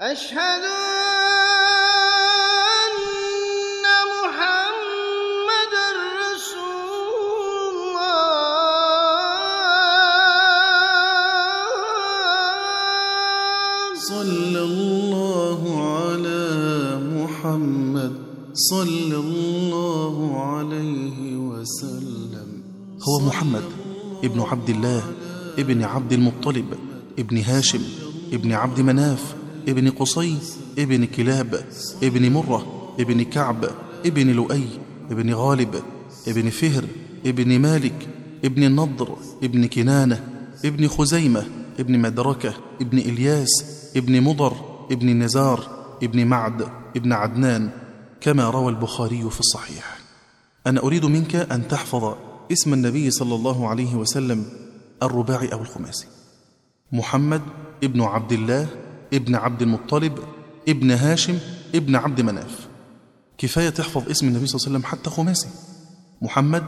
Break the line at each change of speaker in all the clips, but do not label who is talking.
أشهد أن محمد رسول الله.
صلى الله على محمد. صلى الله عليه وسلم.
هو محمد ابن عبد الله ابن عبد المطلب ابن هاشم ابن عبد مناف ابن قصي ابن كلاب ابن مرة ابن كعب ابن لؤي ابن غالب ابن فهر ابن مالك ابن النضر ابن كنانة ابن خزيمة ابن مدركة ابن إلياس ابن مضر ابن نزار ابن معد ابن عدنان. كما روى البخاري في الصحيح. أنا أريد منك أن تحفظ اسم النبي صلى الله عليه وسلم الرباعي أو الخماسي. محمد ابن عبد الله ابن عبد المطلب ابن هاشم ابن عبد مناف. كفاية تحفظ اسم النبي صلى الله عليه وسلم حتى خماسي. محمد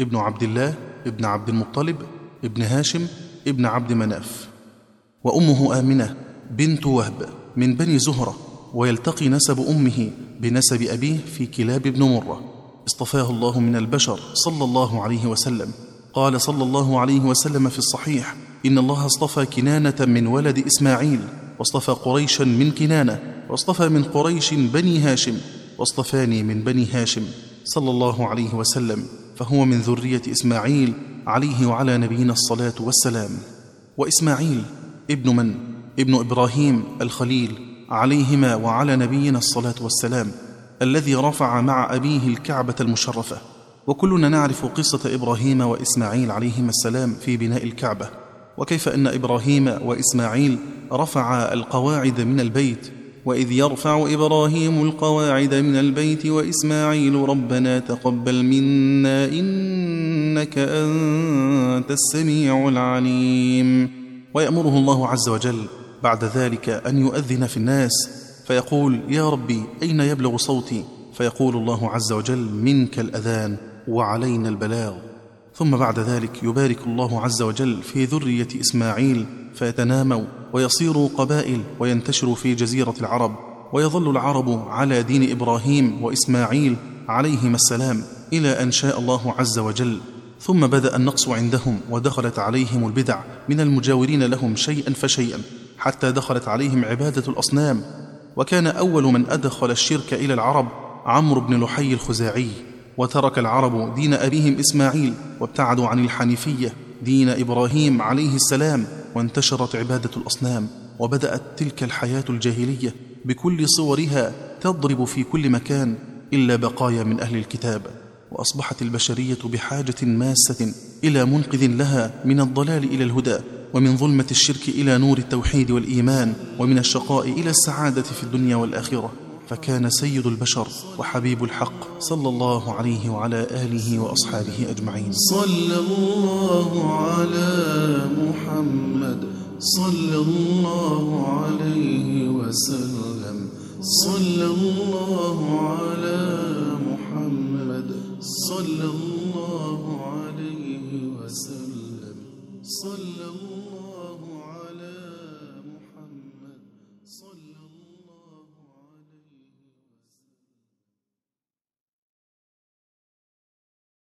ابن عبد الله ابن عبد المطلب ابن هاشم ابن عبد مناف. وأمه آمنة بنت وهب من بني زهرة ويلتقي نسب أمه بنسب أبيه في كلاب بن مرة. اصطفاه الله من البشر صلى الله عليه وسلم. قال صلى الله عليه وسلم في الصحيح إن الله اصطفى كنانة من ولد إسماعيل. واصطفى قريشا من كنانة واصطفى من قريش بني هاشم واصطفاني من بني هاشم صلى الله عليه وسلم فهو من ذرية إسماعيل عليه وعلى نبينا الصلاة والسلام. وإسماعيل ابن من؟ ابن إبراهيم الخليل عليهما وعلى نبينا الصلاة والسلام الذي رفع مع أبيه الكعبة المشرفة. وكلنا نعرف قصة إبراهيم وإسماعيل عليهما السلام في بناء الكعبة. وكيف أن إبراهيم وإسماعيل رفعا القواعد من البيت وإذ يرفع إبراهيم القواعد من البيت وإسماعيل ربنا تقبل منا إنك أنت السميع العليم. ويأمره الله عز وجل بعد ذلك أن يؤذن في الناس فيقول يا ربي أين يبلغ صوتي؟ فيقول الله عز وجل منك الأذان وعلينا البلاغ. ثم بعد ذلك يبارك الله عز وجل في ذرية إسماعيل فيتناموا ويصيروا قبائل وينتشروا في جزيرة العرب ويظل العرب على دين إبراهيم وإسماعيل عليهما السلام إلى أن شاء الله عز وجل. ثم بدأ النقص عندهم ودخلت عليهم البدع من المجاورين لهم شيئا فشيئا حتى دخلت عليهم عبادة الأصنام. وكان أول من أدخل الشرك إلى العرب عمرو بن لحي الخزاعي. وترك العرب دين أبيهم إسماعيل وابتعدوا عن الحنيفية دين إبراهيم عليه السلام. وانتشرت عبادة الأصنام وبدأت تلك الحياة الجاهلية بكل صورها تضرب في كل مكان إلا بقايا من أهل الكتاب وأصبحت البشرية بحاجة ماسة إلى منقذ لها من الضلال إلى الهدى ومن ظلمة الشرك إلى نور التوحيد والإيمان ومن الشقاء إلى السعادة في الدنيا والآخرة. فكان سيد البشر وحبيب الحق صلى الله عليه وعلى آله وأصحابه أجمعين.
صلى الله على محمد. صلى الله عليه وسلم. صلى الله على محمد. صلى الله عليه